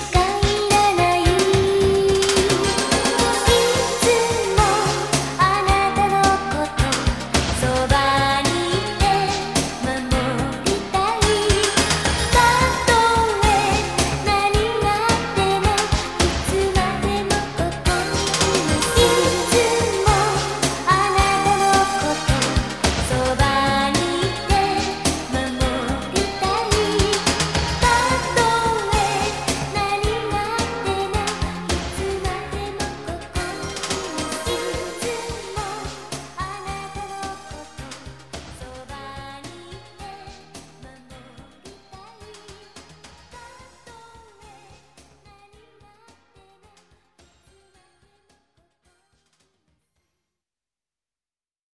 しか